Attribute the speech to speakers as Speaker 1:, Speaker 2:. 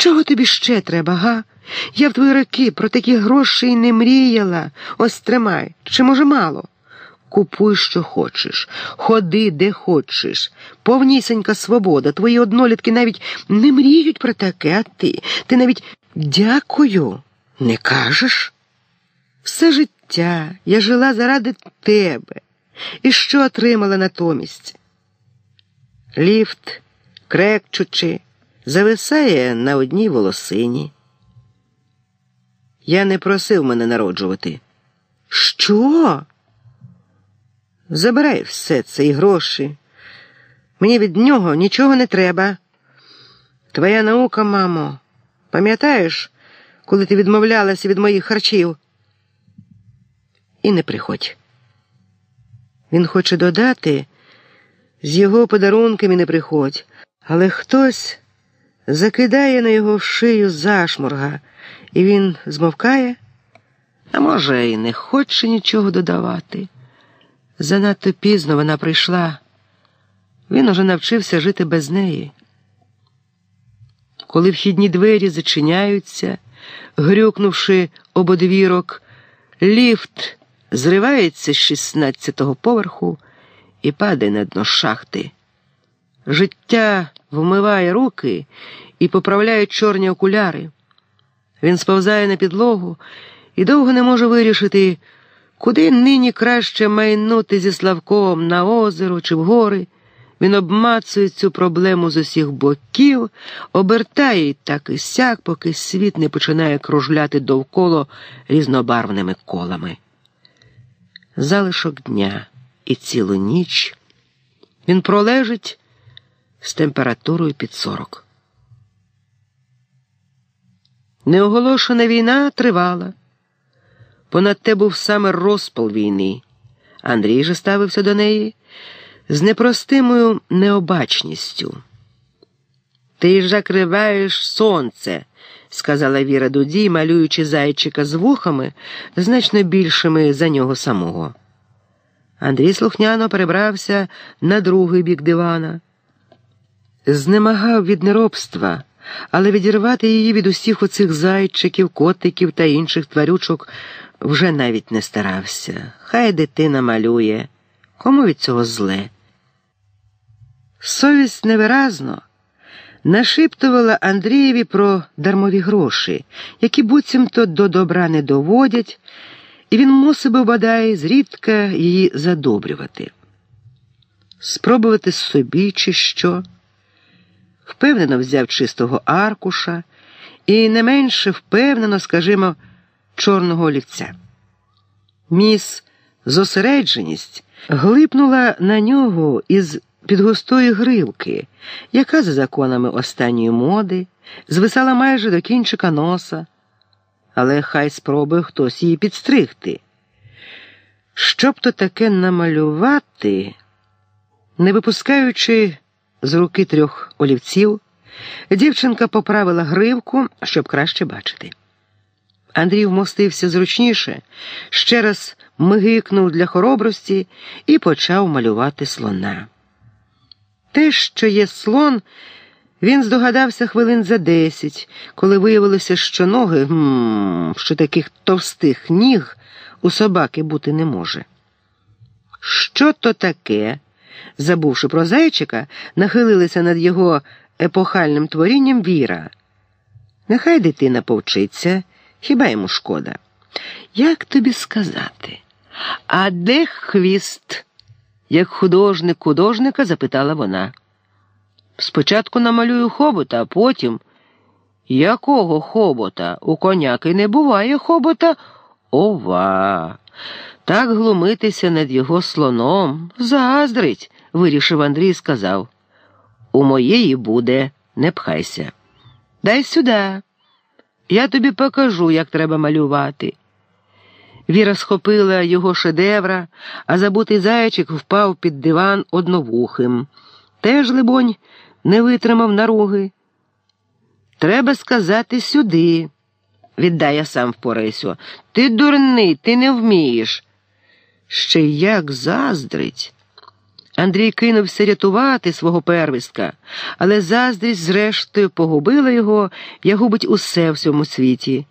Speaker 1: Чого тобі ще треба, га? Я в твої роки про такі гроші й не мріяла. Ось тримай. Чи може мало? Купуй, що хочеш, ходи, де хочеш. Повнісенька свобода. Твої однолітки навіть не мріють про таке, а ти. Ти навіть дякую, не кажеш? Все життя я жила заради тебе. І що отримала натомість? Ліфт, крекчучи, зависає на одній волосині. Я не просив мене народжувати. Що? Забирай все це і гроші. Мені від нього нічого не треба. Твоя наука, мамо, пам'ятаєш, коли ти відмовлялася від моїх харчів? І не приходь. Він хоче додати, з його подарунками не приходь, але хтось закидає на його шию зашморга, і він змовкає, а може, і не хоче нічого додавати. Занадто пізно вона прийшла. Він уже навчився жити без неї. Коли вхідні двері зачиняються, грюкнувши об одвірок, ліфт зривається з 16-го поверху і падає на дно шахти. Життя вмиває руки і поправляє чорні окуляри. Він сповзає на підлогу і довго не може вирішити, куди нині краще майнути зі Славком на озеро чи в гори. Він обмацує цю проблему з усіх боків, обертає і так і сяк, поки світ не починає кружляти довкола різнобарвними колами. Залишок дня і цілу ніч він пролежить з температурою під сорок. Неоголошена війна тривала. Понад те був саме розпал війни. Андрій же ставився до неї з непростимою необачністю. Ти ж закриваєш сонце, сказала Віра Дуді, малюючи зайчика з вухами, значно більшими за нього самого. Андрій слухняно перебрався на другий бік дивана, знемагав від неробства, але відірвати її від усіх оцих зайчиків, котиків та інших тварючок вже навіть не старався. Хай дитина малює, кому від цього зле. Совість невиразно нашіптувала Андрієві про дармові гроші, які буцімто до добра не доводять, і він мусив би бодай зрідка її задобрювати. Спробувати собі, чи що. Впевнено взяв чистого аркуша і не менше впевнено, скажімо, чорного олівця. Міс зосередженість глипнула на нього із під густої гривки, яка за законами останньої моди звисала майже до кінчика носа, але хай спробує хтось її підстригти. Щоб то таке намалювати, не випускаючи з руки трьох олівців, дівчинка поправила гривку, щоб краще бачити. Андрій вмостився зручніше, ще раз мигикнув для хоробрості і почав малювати слона. Те, що є слон, він здогадався хвилин за десять, коли виявилося, що ноги, м що таких товстих ніг у собаки бути не може. Що то таке? Забувши про зайчика, нахилилися над його епохальним творінням Віра. Нехай дитина повчиться, хіба йому шкода. Як тобі сказати? А де хвіст? як художник художника запитала вона. Спочатку намалюю хобота, а потім. Якого хобота? У коняки не буває хобота? Ова. Так глумитися над його слоном. Заздрить, вирішив Андрій і сказав. У моєї буде, не пхайся. Дай сюди. Я тобі покажу, як треба малювати. Віра схопила його шедевра, а забутий зайчик впав під диван одновухим. Теж, либонь, не витримав наруги. Треба сказати сюди. Віддай я сам впорайся. Ти дурний, ти не вмієш. Ще як заздрить. Андрій кинувся рятувати свого первістка, але заздрість, зрештою, погубила його, як губить усе в цьому світі.